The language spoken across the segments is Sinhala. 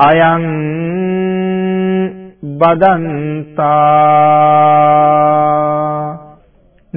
අයං බදන්තා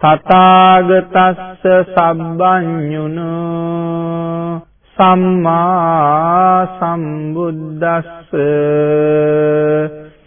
තථාගතස්ස සබ්බඤුනෝ සම්මා සම්බුද්දස්ස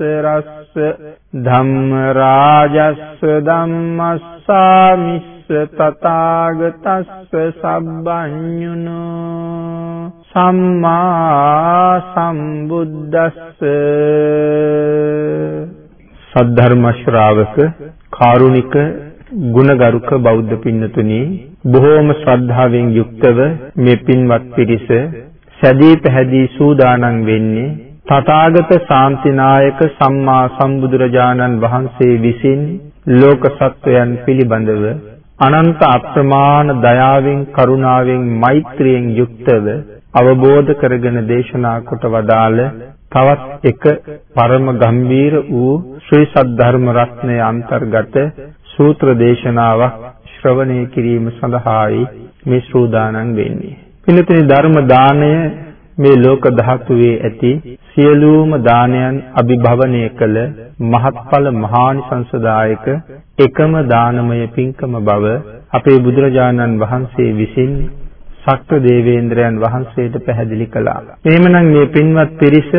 රස්ස ධම්ම රාජස්ස ධම්මස්සාමිස්ස තථාගතස්ස සබ්බඤුනෝ සම්මා සම්බුද්දස්ස සද්ධර්ම ශ්‍රාවක කාරුණික ගුණගරුක බෞද්ධ පින්නතුනි බොහෝම ශ්‍රද්ධාවෙන් යුක්තව මේ පින්වත් පිරිස සැදී පැහැදී සූදානම් වෙන්නේ තථාගත ශාන්තිනායක සම්මා සම්බුදුරජාණන් වහන්සේ විසින් ලෝක සත්වයන් පිළිබඳව අනන්ත අප්‍රමාණ දයාවෙන් කරුණාවෙන් මෛත්‍රියෙන් යුක්තව අවබෝධ කරගෙන දේශනා කොට වදාළ තවත් එක පරම ගම්බීර වූ ශ්‍රී සද්ධර්ම රත්නයේ අන්තර්ගත සූත්‍ර දේශනාවක් ශ්‍රවණය කිරීම සඳහායි මේ ශ්‍රෝදානම් වෙන්නේ. පිළිතුරු ධර්ම දාණය මේ ලෝක ධාතුවේ ඇති සියලුම දානයන් අභිභවනය කළ මහත්ඵල මහානිසංසදායක එකම දානමය පින්කම බව අපේ බුදුරජාණන් වහන්සේ විසින් ශක්‍ර දේවේන්ද්‍රයන් වහන්සේට පැහැදිලි කළා. එහෙමනම් මේ පින්වත් පිරිස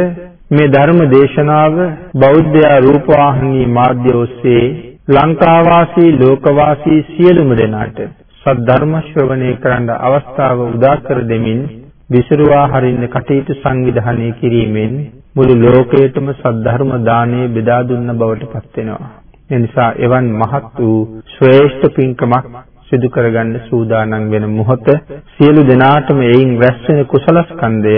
මේ ධර්ම දේශනාව බෞද්ධ රූපවාහිනී මාධ්‍ය ඔස්සේ ලංකාවාසී ලෝකවාසී සියලුම දෙනාට සද්ධර්ම ශ්‍රවණය කරන්න අවස්ථාව උදා කර දෙමින් විසිරුවා හරින්න කටයුතු සංවිධානය කිරීමෙන් මුළු ලෝකයටම සද්ධර්ම දාණය බෙදා දුන්න බවට පත් වෙනවා. ඒ නිසා එවන් මහත් වූ ශ්‍රේෂ්ඨ පින්කමක් සිදු කරගන්න සූදානම් වෙන මොහොත සියලු දෙනාටම එයින් රැස් වෙන කුසල ස්කන්ධය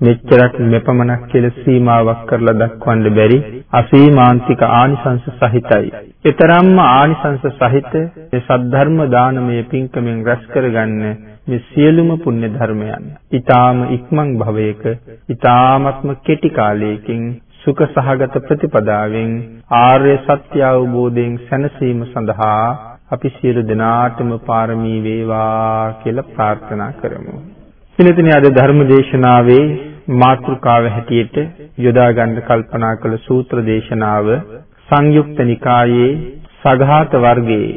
මෙච්චරක් මෙපමණක් කියලා සීමාවක් කරලා දක්වන්න බැරි අසීමාන්තික ආනිසංස සහිතයි. ඊතරම්ම ආනිසංස සහිත මේ සද්ධර්ම දානමය පින්කමෙන් රැස් කරගන්න මේ සියලුම පුණ්‍ය ධර්මයන් ඊ타ම ඉක්මන් භවයක ඊ타මත්ම කෙටි කාලයකින් සුඛ සහගත ප්‍රතිපදාවෙන් ආර්ය සත්‍ය අවබෝධයෙන් සැනසීම සඳහා අපි සියලු දෙනාටම පාරමී වේවා කියලා ප්‍රාර්ථනා කරමු. සිනතිනේ අද ධර්ම දේශනාවේ මාතෘකාව හැටියට යොදා ගන්න කල්පනා කළ සූත්‍ර දේශනාව සංයුක්ත නිකායේ සඝාත වර්ගයේ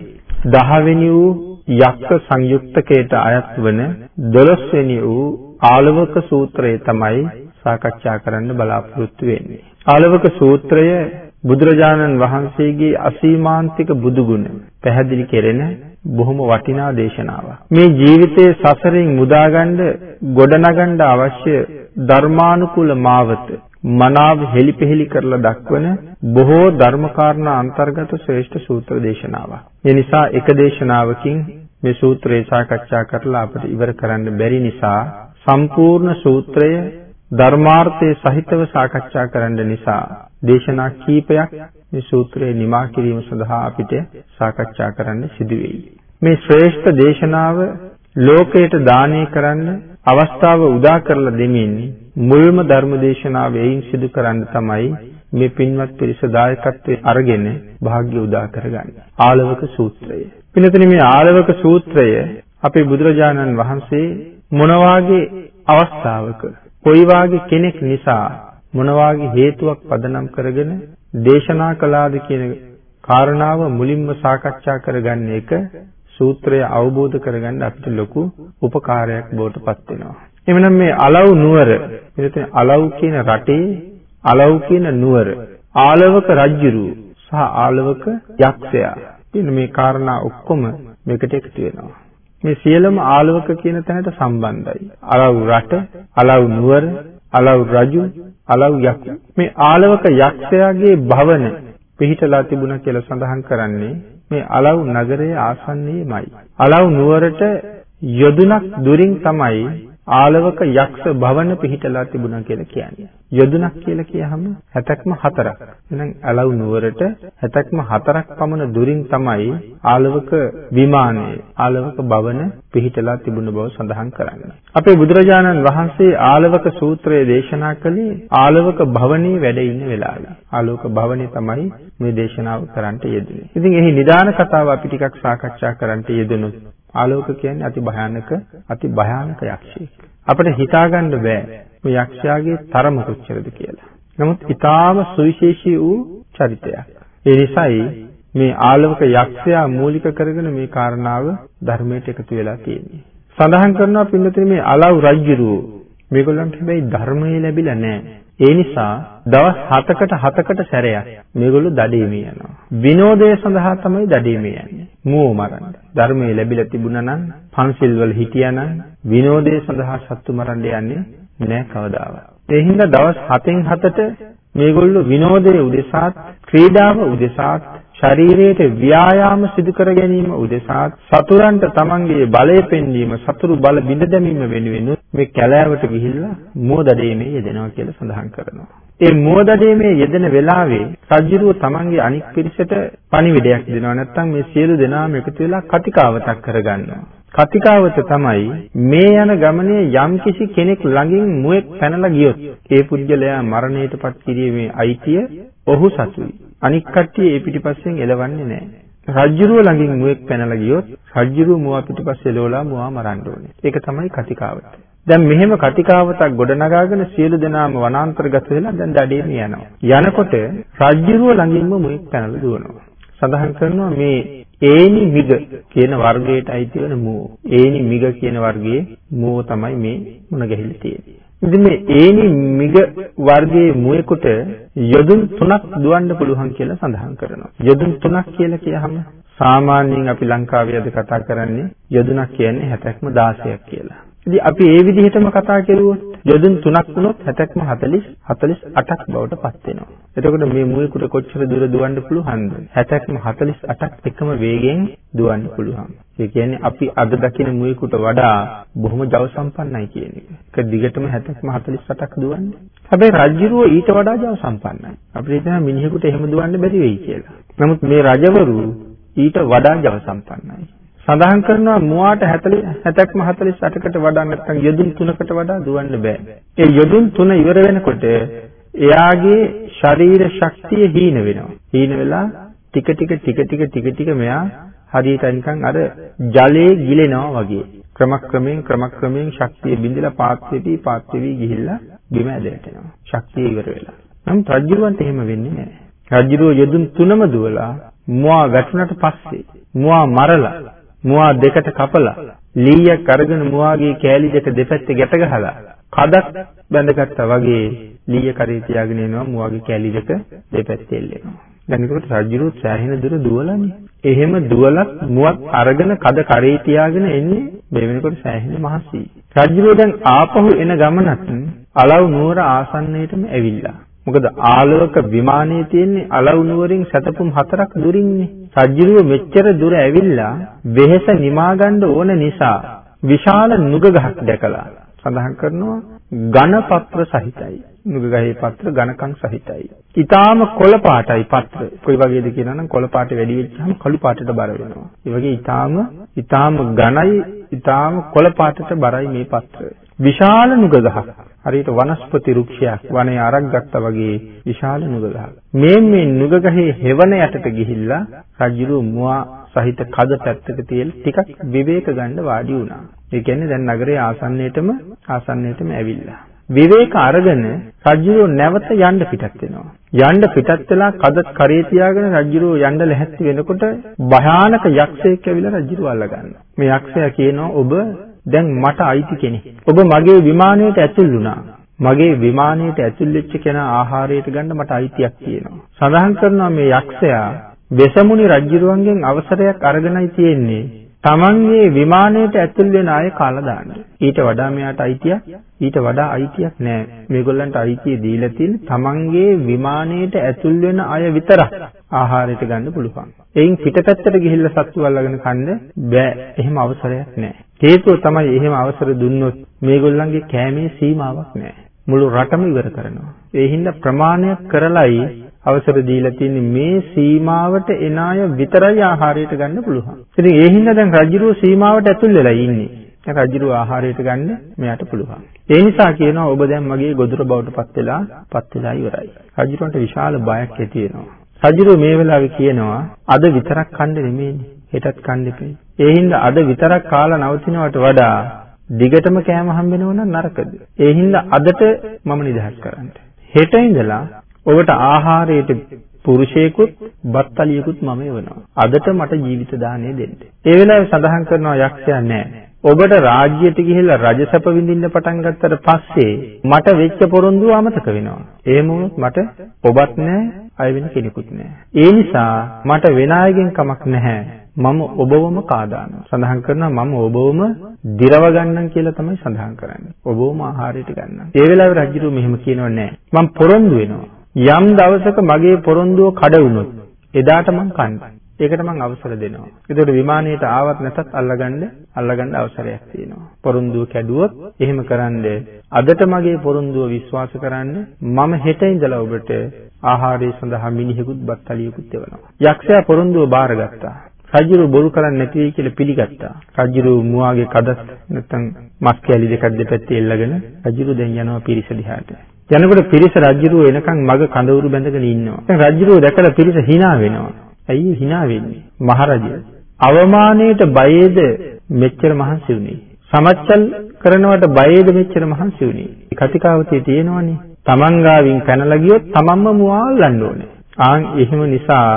10 වෙනි වූ යක්ක සංයුක්තකයට අයත් වන 12 වෙනි වූ ආලවක සූත්‍රය තමයි සාකච්ඡා කරන්න බලාපොරොත්තු වෙන්නේ. ආලවක සූත්‍රය බුදුරජාණන් වහන්සේගේ අසීමාන්තික බුදුගුණ පැහැදිලි කෙරෙන බොහොම වටිනා දේශනාවක්. මේ ජීවිතයේ සසරින් මුදාගන්න ගොඩනගන්න අවශ්‍ය ධර්මානුකූල මාවත මනාව හෙලිපෙහෙලි කරලා දක්වන බොහෝ ධර්මකාරණා අන්තර්ගත ශ්‍රේෂ්ඨ සූත්‍ර දේශනාවක්. ඒ නිසා එක දේශනාවකින් මේ සූත්‍රය සාකච්ඡා කරලා අපිට ඉවර කරන්න බැරි නිසා සම්පූර්ණ සූත්‍රය ධර්මාර්ථයේ සහිතව සාකච්ඡා කරන්න නිසා දේශනා කීපයක් මේ සූත්‍රයේ නිමා කිරීම සඳහා අපිට සාකච්ඡා කරන්න සිදු වෙයි. මේ ශ්‍රේෂ්ඨ දේශනාව ලෝකයට දානය කරන්න අවස්ථාව උදා කරලා දෙමින් මුල්ම ධර්ම දේශනාව එයින් සිදු කරන්න තමයි මේ පින්වත් පිරිස දායකත්වයේ අරගෙන වාග්ය උදා කරගන්නේ. ආලවක සූත්‍රය. පිළිතුරේ මේ ආලවක සූත්‍රය අපේ බුදුරජාණන් වහන්සේ මොන අවස්ථාවක කොයි කෙනෙක් නිසා මොන හේතුවක් පදනම් කරගෙන දේශනා කළාද කියන කාරණාව මුලින්ම සාකච්ඡා කරගන්න එක සූත්‍රය අවබෝධ කරගන්න අපිට ලොකු උපකාරයක් බවට පත් වෙනවා. එhmenan මේ අලව් නුවර මෙතන අලව් කියන රටේ අලව් කියන නුවර ආලවක රජුරු සහ ආලවක යක්ෂයා කියන මේ කාරණා ඔක්කොම මේකට එකතු වෙනවා. මේ සියලුම ආලවක කියන තැනට සම්බන්ධයි. අලව් රට, අලව් නුවර, අලව් රජු, අලව් යක්ෂ. මේ ආලවක යක්ෂයාගේ භවන පිහිටලා තිබුණා කියලා සඳහන් කරන්නේ මේ අලව් නගරයේ ආසන්නයේමයි. අලව් නුවරට යොදුනක් දුරින් තමයි ආලවක යක්ෂ භවන පිහිටලා තිබුණා කියලා කියන්නේ. යොදුනක් කියලා කියහම 60ක්ම 4ක්. එහෙනම් අලව් නුවරට 60ක්ම 4ක් පමණ දුරින් තමයි ආලවක විමානයේ ආලවක භවන පිහිටලා තිබුණ බව සඳහන් කරන්නේ. අපේ බුදුරජාණන් වහන්සේ ආලවක සූත්‍රය දේශනා කළේ ආලවක භවනයේ වැඩ ඉන්න වෙලාවේ. ආලවක භවනයේ තමයි මේ දේශනාව කරන්නට යෙදුනේ. ඉතින් එහි නිදාන කතාව අපි ටිකක් සාකච්ඡා කරන්නට යෙදුණොත් ආලෝක කියන්නේ අති භයානක අති භයානක යක්ෂයෙක්. අපිට හිතාගන්න බෑ මේ යක්ෂයාගේ තරම කොච්චරද කියලා. නමුත් ඊටාම සුවිශේෂී වූ චරිතයක්. ඒ නිසායි මේ ආලෝක යක්ෂයා මූලික කරගෙන මේ කාරණාව ධර්මයට එකතු වෙලා තියෙන්නේ. සඳහන් කරනවා පින්නතේ මේ අලව් රජුරු මේගොල්ලන්ට හැබැයි ධර්මයේ ලැබිලා නැහැ. ඒ නිසා දවස් 7කට 7කට සැරයක් මේගොල්ලෝ දඩේමේ යනවා. විනෝදය සඳහා තමයි දඩේමේ යන්නේ. මූව මරන්න. ධර්මයේ ලැබිලා තිබුණා නම් පන්සිල් වල හිටියා නම් විනෝදය සඳහා සත්තු මරන්න යන්නේ නෑ කවදාවත්. ඒ හින්දා දවස් 7න් 7ට මේගොල්ලෝ විනෝදයේ උදෙසාත් ක්‍රීඩාව උදෙසාත් ශරීරයට ව්‍යායාම සිදු කර ගැනීම උදෙසා සතුරන්ට තමන්ගේ බලය පෙන්වීම සතුරු බල බිඳ දැමීම වෙනුවෙන් මේ කැලෑවට ගිහිල්ලා මුවදඩේමේ යෙදෙනවා කියලා සඳහන් කරනවා. ඒ මුවදඩේමේ යෙදෙන වෙලාවේ රජුරුව තමන්ගේ අනික් පිරිසට පණිවිඩයක් දෙනවා. නැත්නම් මේ සියලු දෙනාම එකතු වෙලා කතිකාවතක් කරගන්නවා. කතිකාවත තමයි මේ යන ගමනේ යම්කිසි කෙනෙක් ළඟින් මුවෙක් පැනලා ගියොත් ඒ පුද්ගලයා මරණයටපත් කිරීමේ අයිතිය ඔහු සතුයි. අනික් කට්ටිය ඒ පිටිපස්සෙන් එලවන්නේ නැහැ. රජ්ජුරුව ළඟින් මුවෙක් පැනලා ගියොත් රජ්ජුරුව මුවා පිටිපස්සේ එලවලා මුවා මරන්න ඕනේ. ඒක තමයි කතිකාවත. දැන් මෙහෙම කතිකාවතක් ගොඩනගාගෙන සියලු දෙනාම වනාන්තරගත වෙලා දැන් දඩේම යනවා. යනකොට රජ්ජුරුව ළඟින්ම මුවෙක් පැනලා දුවනවා. සඳහන් කරනවා මේ ඒනි මිග කියන වර්ගයට අයිති වෙන මූ. ඒනි මිග කියන වර්ගයේ මූව තමයි මේ මුණ ගැහිලා තියෙන්නේ. ඉතින් මේ ඒනි මිග වර්ගයේ මුවෙකුට යොදුන් තුනක් දුවන්න පුළුවන් කියලා සඳහන් කරනවා. යොදුන් තුනක් කියලා කියහම සාමාන්‍යයෙන් අපි ලංකාවේ අද කතා කරන්නේ යොදුනක් කියන්නේ 60ක්ම 16ක් කියලා. ඉතින් අපි ඒ විදිහටම කතා කරුවොත් යොදුන් 3ක් වුණොත් 60ක්ම 40 48ක් බවට පත් වෙනවා. එතකොට මේ මුවෙකුට කොච්චර දුර දුවන්න පුළුවන්ද? 60ක්ම 48ක් එකම වේගයෙන් දුවන්න පුළුවන්. ඒ කියන්නේ අපි අද දකින මුවෙකුට වඩා බොහොම ජව සම්පන්නයි කියන එක. ඒක දිගටම 60ක්ම 48ක් දුවන්නේ. හැබැයි රජ්ජුරුව ඊට වඩා ජව සම්පන්නයි. අපිට හිතනවා මිනිහෙකුට එහෙම දුවන්න බැරි වෙයි කියලා. නමුත් මේ රජවරු ඊට වඩා ජව සම්පන්නයි. සඳහන් කරනවා මුවාට 40 70ක්ම 48කට වඩා නැත්නම් යොදුන් 3කට වඩා දුවන්න බෑ. ඒ යොදුන් 3 ඉවර වෙනකොට එයාගේ ශරීර ශක්තිය හීන වෙනවා. හීන වෙලා ටික ටික ටික ටික ටික ටික මෙයා හරියට නිකන් අර ජලයේ ගිලෙනවා වගේ. ක්‍රමක්‍රමයෙන් ක්‍රමක්‍රමයෙන් ශක්තිය බිඳිලා පාත්වෙටි පාත්වෙවි ගිහිල්ලා බිම ඇදලා යනවා. ශක්තිය ඉවර වෙලා. නම් රජුවන්ට එහෙම වෙන්නේ නැහැ. රජුරෝ යදුන් තුනම දුවලා මුවා වැටුණට පස්සේ මුවා මරලා මුවා දෙකට කපලා ලීයක් අරගෙන මුවාගේ කෑලි දෙක දෙපැත්තේ ගැට ගහලා කඩක් බැඳගත්තා වගේ ලීය කරේ තියාගෙන එනවා මුවාගේ කෑලි දෙක දෙපැත්තේ එල්ලෙනවා. දැන් ඒකට රජුරුත් සෑහෙන දුර දුවලානේ. එහෙම දුවලත් මුවත් අරගෙන කඩ කරේ තියාගෙන එන්නේ මේ වෙනකොට සෑහෙන මහසී. රජුරුව දැන් ආපහු එන ගමනත් අලව් නුවර ආසන්නයටම ඇවිල්ලා. මොකද ආලෝක විමානයේ තියෙන්නේ අලව් නුවරින් සතපුම් හතරක් දුරින්නේ. රජුරුව මෙච්චර දුර ඇවිල්ලා වෙහෙස නිමා ගන්න ඕන නිසා විශාල නුග ගහක් දැකලා සඳහන් කරනවා ඝන පත්‍ර සහිතයි. නුග ගහේ පත්‍ර ඝනකම් සහිතයි. ඊටාම කොළ පාටයි පත්‍ර. කොයි වගේද කියනවා නම් කොළ පාට වැඩි වෙච්චාම කළු පාටට බර වෙනවා. ඒ වගේ ඊටාම ඊටාම ඝනයි ඊටාම කොළ පාටට බරයි මේ පත්‍ර. විශාල නුග ගහක්. හරියට වනස්පති වෘක්ෂයක් වනේ අරක් ගත්තා වගේ විශාල නුග ගහක්. මේ මේ නුග ගහේ හෙවණ යටට ගිහිල්ලා රජුරු මුවා සහිත කද පැත්තක තියලා ටිකක් විවේක ගන්න වාඩි වුණා. ඒ කියන්නේ දැන් නගරයේ ආසන්නයේටම ආසන්නයේටම ඇවිල්ලා. විවේක අරගෙන රජුරෝ නැවත යන්න පිටත් වෙනවා. යන්න පිටත් වෙලා කදත් කරේ තියාගෙන රජුරෝ යන්න ලැහැත්ති වෙනකොට භයානක යක්ෂයෙක් ඇවිල්ලා රජුරෝ අල්ල ගන්නවා. මේ යක්ෂයා කියනවා ඔබ දැන් මට අයිති කෙනෙක්. ඔබ මගේ විමානයට ඇතුල් වුණා. මගේ විමානයට ඇතුල් වෙච්ච කෙනා ආහාරයට ගන්න මට අයිතියක් තියෙනවා. සඳහන් කරනවා මේ යක්ෂයා වෙසමුණි රජුරුවන්ගෙන් අවසරයක් අරගෙනයි තියෙන්නේ. තමන්ගේ විමානයට ඇතුල් වෙන අය කාලා දාන්න. ඊට වඩා මෙයාට අයිතියක් ඊට වඩා අයිතියක් නැහැ. මේගොල්ලන්ට අයිතිය දීලා තියෙන්නේ තමන්ගේ විමානයට ඇතුල් වෙන අය විතරක් ආහාරයට ගන්න පුළුවන්. එයින් පිටපැත්තට ගිහිල්ලා සත්තු අල්ලගෙන කන්න බෑ. එහෙම අවසරයක් නැහැ. හේතුව තමයි එහෙම අවසර දුන්නොත් මේගොල්ලන්ගේ කෑමේ සීමාවක් නැහැ. මුළු රටම ඉවර කරනවා. ඒ හින්දා ප්‍රමාණයක් කරලයි අවසර දීලා තියෙන්නේ මේ සීමාවට එන අය විතරයි ආහාරයට ගන්න පුළුවන්. ඉතින් ඒ හින්දා දැන් රජුරුව සීමාවට ඇතුල් වෙලා ඉන්නේ. දැන් රජුරුව ආහාරයට ගන්න මෙයාට පුළුවන්. ඒ නිසා කියනවා ඔබ දැන් මගේ ගොදුර බවට පත් වෙලා පත් වෙලා ඉවරයි. රජුරන්ට විශාල බයක් ඇති වෙනවා. රජුරුව මේ වෙලාවේ කියනවා අද විතරක් කන්න නෙමෙයිනේ හෙටත් කන්න එපේ. ඒ හින්දා අද විතරක් කාලා නවතිනවට වඩා දිගටම කෑම හම්බෙනව නම් නරකද? ඒ හින්දා අදට මම නිදහස් කරන්න. හෙට ඉඳලා ඔබට ආහාරයට පුරුෂයෙකුත් බත්තලියෙකුත් මම එවනවා. අදට මට ජීවිත දාණය දෙන්න. ඒ වෙලාවේ සඳහන් කරනවා යක්ෂයා නෑ. ඔබට රාජ්‍යයට ගිහිල්ලා රජසප විඳින්න පටන් ගත්තට පස්සේ මට වෙච්ච පොරොන්දුව අමතක වෙනවා. එහෙම වුණොත් මට ඔබත් නෑ, අය වෙන කෙනෙකුත් නෑ. ඒ නිසා මට වෙන අයගෙන් කමක් නැහැ. මම ඔබවම කාදානවා. සඳහන් කරනවා මම ඔබවම දිරව ගන්නම් කියලා තමයි සඳහන් කරන්නේ. ඔබවම ආහාරයට ගන්නම්. ඒ වෙලාවේ රජුරු මෙහෙම කියනව නෑ. මම පොරොන්දු වෙනවා. යම් දවසක මගේ පොරොන්දුව කඩ වුණොත් එදාට මං කන්නම්. ඒකට මම අවසර දෙනවා. ඒකට විමානයට ආවත් නැතත් අල්ලගන්න අල්ලගන්න අවසරයක් තියෙනවා. පොරොන්දුව කැඩුවොත් එහෙම කරන්න අදට මගේ පොරොන්දුව විශ්වාස කරන්න මම හෙට ඉඳලා ඔබට ආහාරය සඳහා මිනිහෙකුත් බත්තලියකුත් එවනවා. යක්ෂයා පොරොන්දුව බාරගත්තා. රජුරු බොරු කරන්නේ නැති වෙයි කියලා පිළිගත්තා. රජුරු මුවාගේ කදස් නැත්තම් මස් කැලි දෙකක් දෙපැත්තේ එල්ලගෙන රජුරු දැන් යනවා පිරිස දිහාට. යනකොට පිරිස රජුරු එනකන් මග කඳවුරු බැඳගෙන ඉන්නවා. දැන් රජුරු දැකලා පිරිස hina වෙනවා. ඇයි hina වෙන්නේ? මහරජය. අවමානයට බයේද මෙච්චර මහන්සි වුනේ? සමච්චල් කරනවට බයේද මෙච්චර මහන්සි වුනේ? කතිකාවතේ තියෙනවනේ. තමන් ගාවින් පැනලා ගියොත් තමන්ම මුවාල්ලන්න ඕනේ. ආන් එහෙම නිසා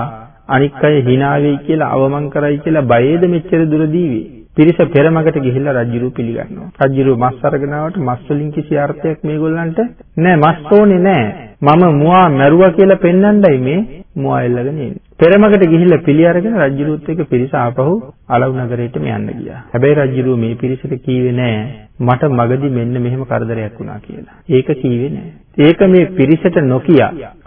අනික් අය hina වෙයි කියලා අවමන් කරයි කියලා බයේද මෙච්චර දුර දීවේ? පිරිස පෙරමකට ගිහිල්ලා රජ්ජුරුව පිළිගන්නවා. රජ්ජුරුව මස් අරගෙන ආවට මස් වලින් කිසි අර්ථයක් මේගොල්ලන්ට නෑ මස් ඕනේ නෑ. මම මුවා මැරුවා කියලා පෙන්වන්නයි මේ මුවා එල්ලගෙන ඉන්නේ. පෙරමකට ගිහිල්ලා පිළි අරගෙන රජ්ජුරුවත් එක්ක පිරිස ආපහු අලව් නගරයටම යන්න ගියා. හැබැයි රජ්ජුරුව මේ පිරිසට කීවේ නෑ මට මගදී මෙන්න මෙහෙම කරදරයක් වුණා කියලා. ඒක කීවේ නෑ. ඒක මේ පිරිසට නොකිය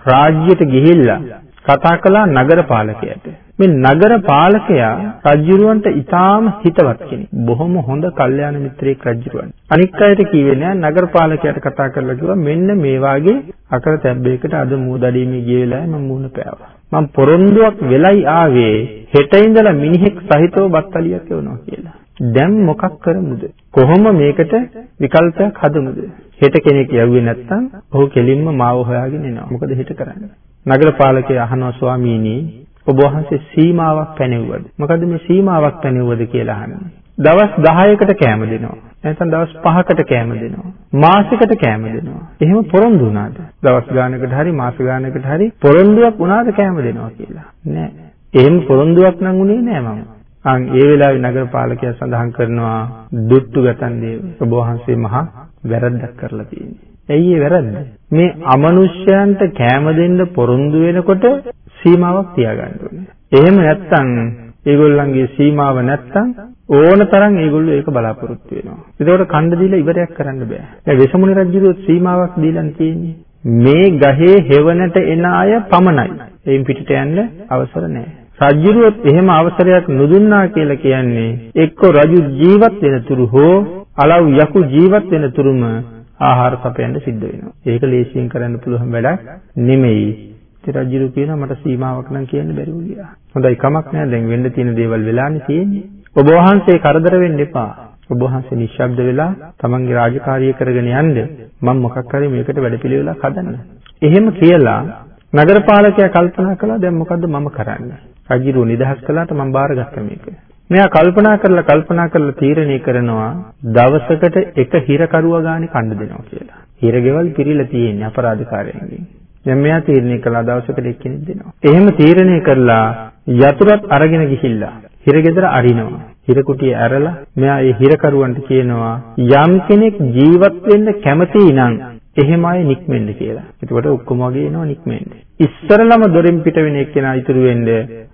රාජ්‍යයට ගිහිල්ලා කතා කළා නගර පාලකයාට. මේ නගර පාලකයා රජුරවන්ට ඊටාම හිතවත් කෙනෙක්. බොහොම හොඳ කල්යාණ මිත්‍රයෙක් රජුරවන්. අනික් අයට කිව්වේ නෑ නගර පාලකයාට කතා කරලා කිව්වා මෙන්න මේ වාගේ අකර තැබ්බේකට අද මූදඩීමේ ගිය වෙලාවේ මම මූණ පෑවා. මම පොරොන්දුවක් වෙලයි ආවේ හෙට ඉඳලා මිනිහෙක් සහිතව බත්තලියක් එවනවා කියලා. දැන් මොකක් කරමුද? කොහොම මේකට විකල්පයක් හදමුද? හෙට කෙනෙක් යවුවේ නැත්නම් ඔහු කෙලින්ම මාව හොයාගෙන එනවා. මොකද හෙට කරන්නේ? නගර පාලකයා අහනවා ස්වාමීනි ඔබ වහන්සේ සීමාවක් පැනෙව්වද? මොකද මේ සීමාවක් පැනෙව්වද කියලා අහන්නේ. දවස් 10කට කෑම දෙනවා. නැත්නම් දවස් 5කට කෑම දෙනවා. මාසෙකට කෑම දෙනවා. එහෙම පොරොන්දු වුණාද? දවස් ගානකට හරි මාස ගානකට හරි පොරොන්දුවක් වුණාද කෑම දෙනවා කියලා? නෑ. එහෙම පොරොන්දුවක් නම් උනේ නෑ මම. අන් ඒ වෙලාවේ නගරපාලකයා සඳහන් කරනවා දුට්ටු ගතන් දේව ඔබ වහන්සේ මහා වැරද්දක් කරලා තියෙන්නේ. ඇයි ඒ වැරද්ද? මේ අමනුෂ්‍යයන්ට කැම දෙන්න පොරොන්දු වෙනකොට සීමාවක් තියාගන්න ඕනේ. එහෙම නැත්නම් ඒගොල්ලන්ගේ සීමාව නැත්තම් ඕන තරම් ඒගොල්ලෝ ඒක බලාපොරොත්තු වෙනවා. ඒකෝට කණ්ඩ දීලා ඉවරයක් කරන්න බෑ. දැන් වෙසමුණි රජුගේ සීමාවක් දීලා තියෙන්නේ. මේ ගහේ හෙවණට එන අය පමණයි. එයින් පිටට යන්න අවසර නැහැ. රජුරුවත් එහෙම අවසරයක් නොදුන්නා කියලා කියන්නේ එක්ක රජු ජීවත් වෙන තුරු හෝ අලව් යකු ජීවත් වෙන තුරුම ආහාර සපයන්න සිද්ධ වෙනවා. ඒක ලේසියෙන් කරන්න පුළුවන් වැඩක් නෙමෙයි. ඉතින් රජුරු කියනවා මට සීමාවක් නම් කියන්න බැරි වුණා. හොඳයි කමක් නැහැ දැන් වෙන්න තියෙන දේවල් වෙලානේ තියෙන්නේ. ඔබ වහන්සේ කරදර වෙන්න එපා. ඔබ වහන්සේ නිශ්ශබ්ද වෙලා තමන්ගේ රාජකාරිය කරගෙන යන්න මම මොකක් හරි මේකට වැඩපිළිවෙලක් හදන්න. එහෙම කියලා නගරපාලකයා කල්පනා කළා දැන් මොකද්ද මම කරන්නේ? රජුරු නිදහස් කළාට මම බාරගත්තා මේක. මෙයා කල්පනා කරලා කල්පනා කරලා තීරණය කරනවා දවසකට එක හිරකරුවා ගානේ කන්න දෙනවා කියලා. හිරගෙවල් පිරීලා තියෙන්නේ අපරාධකාරයන්ගෙන්. දැන් මෙයා තීරණය කළා දවසකට එක්කෙනෙක් දෙනවා. එහෙම තීරණය කරලා යතුරුත් අරගෙන ගිහිල්ලා හිරගෙදර අරිනවා. හිරකුටිය ඇරලා මෙයා ඒ හිරකරුවන්ට කියනවා යම් කෙනෙක් ජීවත් වෙන්න කැමති නම් එහෙම අය නික්මෙන්න කියලා. එතකොට ඔක්කොම වගේ එනවා නික්මෙන්න. ඉස්සරලම දොරෙන් පිට වෙන එක්කෙනා ඉතුරු වෙන්න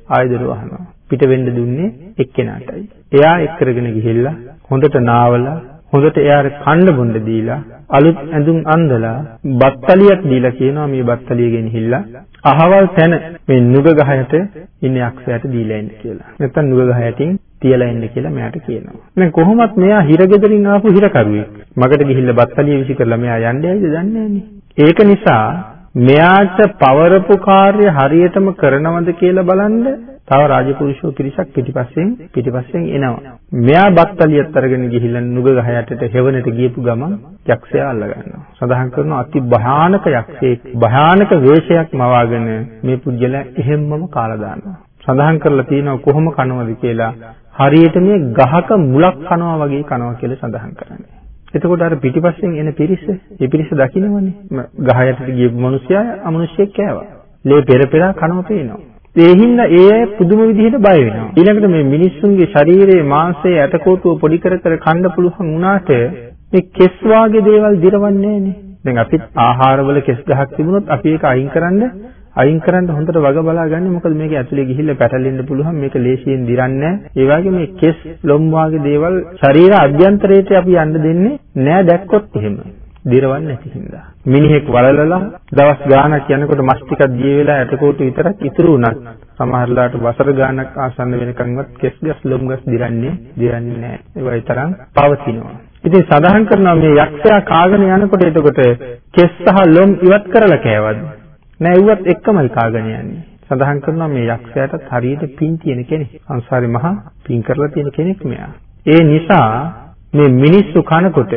ආයදර වහනවා. පිට වෙන්න දුන්නේ එක්කෙනාටයි. එයා එක් කරගෙන ගිහිල්ලා හොඳට නාවලා හොඳට එයාට කන්න බොන්න දීලා අලුත් ඇඳුම් අඳලා බත්තලියක් දීලා කියනවා මේ බත්තලිය ගෙනහිල්ලා අහවල් තැන මේ නුග ගහයට ඉන්න යක්ෂයාට දීලා එන්න කියලා. නැත්තම් නුග ගහ යටින් තියලා එන්න කියලා මෙයාට කියනවා. දැන් කොහොමත් මෙයා හිරගෙදරින් ආපු හිරකරුවෙක්. මගට ගිහිල්ලා බත්තලිය විසි කරලා මෙයා යන්නේ ඇයිද දන්නේ ඒක නිසා මෙයාට පවරපු කාර්ය හරියටම කරනවද කියලා බලන්න තව රාජපුරුෂෝ පිරිසක් පිටිපස්සෙන් පිටිපස්සෙන් එනවා. මෙයා බත්තලියත් අරගෙන ගිහිල්ලා නුග ගහ යටට හෙවණට ගියපු ගමන් යක්ෂයා අල්ල ගන්නවා. සඳහන් කරනවා අති භයානක යක්ෂයෙක් භයානක වේශයක් මවාගෙන මේ පුජ්‍යලා එහෙම්මම කාලා දානවා. සඳහන් කරලා තියෙනවා කොහොම කනවද කියලා හරියට මේ ගහක මුලක් කනවා වගේ කනවා කියලා සඳහන් කරන්නේ. එතකොට අර පිටිපස්සෙන් එන පිරිස, ඒ පිරිස දකින්නවනේ. ගහ යටට ගියපු මිනිසයා අමනුෂ්‍යෙක් කෑවා. ලේ පෙර පෙර කනවා පේනවා. ඒ හින්දා ඒ අය පුදුම විදිහට බය වෙනවා. ඊළඟට මේ මිනිස්සුන්ගේ ශරීරයේ මාංශයේ ඇටකොටුව පොඩි කර කර කන්න පුළුවන් වුණාට මේ කෙස් වාගේ දේවල් දිරවන්නේ නැහනේ. දැන් අපිත් ආහාරවල කෙස් ගහක් තිබුණොත් අපි ඒක අයින් කරන්න අයින් කරන්න හොඳට වග බලා ගන්න මොකද මේක ඇතුලේ ගිහිල්ලා පැටලෙන්න පුළුවන් මේක ලේසියෙන් දිරන්නේ නැහැ. ඒ වගේ මේ කෙස් ලොම් වාගේ දේවල් ශරීර අභ්‍යන්තරයට අපි යන්න දෙන්නේ නැහැ දැක්කොත් එහෙම. දිරවන්නේ නැති හින්දා. මිනිහෙක් වලලලා දවස් ගාණක් යනකොට මස් ටිකක් දිය වෙලා ඇටකොටු විතරක් ඉතුරු වුණත් සමහරලාට වසර ගාණක් ආසන්න වෙනකන්වත් කෙස් ගස් ලොම් ගස් දිරන්නේ දිරන්නේ නැහැ. ඒවයි තරම් පවතිනවා. ඉතින් සඳහන් කරනවා මේ යක්ෂයා කාගෙන යනකොට එතකොට කෙස් සහ ලොම් ඉවත් කරලා කෑවද? නෑ ඒවත් එක්කමයි කාගෙන යන්නේ. සඳහන් කරනවා මේ යක්ෂයාට හරියට පින් තියෙන කෙනෙක්. සංසාරේ මහා පින් කරලා තියෙන කෙනෙක් මෙයා. ඒ නිසා මේ මිනිස්සු කනකොට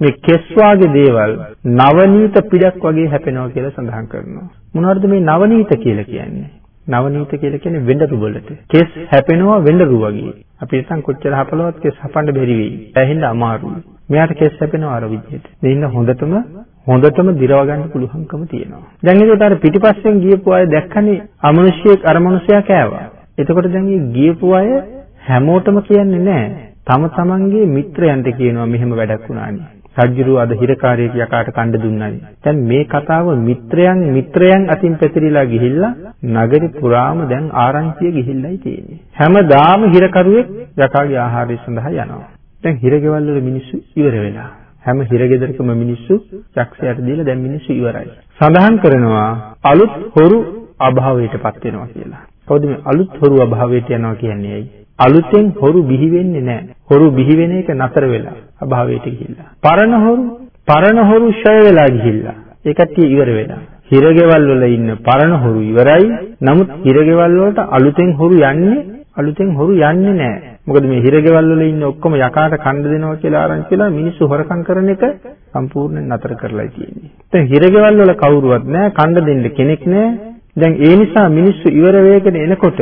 මේ කෙස් වාගේ දේවල් නවනීත පිටක් වගේ හැපෙනවා කියලා සඳහන් කරනවා. මොනවද මේ නවනීත කියලා කියන්නේ? නවනීත කියලා කියන්නේ වෙඬරු වලට. කෙස් හැපෙනවා වෙඬරු වගේ. අපි හිතන් කොච්චර හපලවත් කෙස් හපන්න බැරි වෙයි. ඇහෙන්න අමාරුයි. මෙයාට කෙස් හැපෙනවා අර විදිහට. දෙන්න හොඳටම හොඳටම දිරව ගන්න පුළුවන්කම තියෙනවා. දැන් ඒකට අර පිටිපස්සෙන් ගියපු අය දැක්කනේ අමනුෂ්‍යයෙක් අර මනුෂ්‍යයා කෑවා. එතකොට දැන් මේ ගියපු අය හැමෝටම කියන්නේ නැහැ. තම තමන්ගේ මිත්‍රයන්ට කියනවා මෙහෙම වැඩක් වුණානේ. රජ්ජුරුව අද හිරකාරයෙක් යකාට කණ්ඩ දුන්නයි. දැන් මේ කතාව මිත්‍රයන් මිත්‍රයන් අතින් පැතිරිලා ගිහිල්ලා නගරේ පුරාම දැන් ආරංචිය ගිහිල්ලායි තියෙන්නේ. හැමදාම හිරකරුවෙක් යකාගේ ආහාරය සඳහා යනවා. දැන් හිරගෙවල් වල මිනිස්සු ඉවර වෙලා. හැම හිරගෙදරකම මිනිස්සු යක්ෂයාට දීලා දැන් මිනිස්සු ඉවරයි. සඳහන් කරනවා අලුත් හොරු අභාවයටපත් වෙනවා කියලා. කවුද මේ අලුත් හොරු අභාවයට යනවා කියන්නේ ඇයි? අලුතෙන් හොරු බිහි වෙන්නේ නැහැ. හොරු බිහි වෙන එක නතර වෙලා අභාවයට ගිහිල්ලා. පරණ හොරු පරණ හොරු ෂය වෙලා ගිහිල්ලා. ඒ කට්ටිය ඉවර වෙලා. හිරගෙවල් වල ඉන්න පරණ හොරු ඉවරයි. නමුත් හිරගෙවල් වලට අලුතෙන් හොරු යන්නේ අලුතෙන් හොරු යන්නේ නැහැ. මොකද මේ හිරගෙවල් වල ඉන්න ඔක්කොම යකාට කණ්ඩ දෙනවා කියලා ආරංචි වෙලා මිනිස්සු හොරකම් කරන එක සම්පූර්ණයෙන් නතර කරලා තියෙන්නේ. දැන් හිරගෙවල් වල කවුරුවත් නැහැ, කණ්ඩ දෙන්න කෙනෙක් නැහැ. දැන් ඒ නිසා මිනිස්සු ඉවර වෙගෙන එනකොට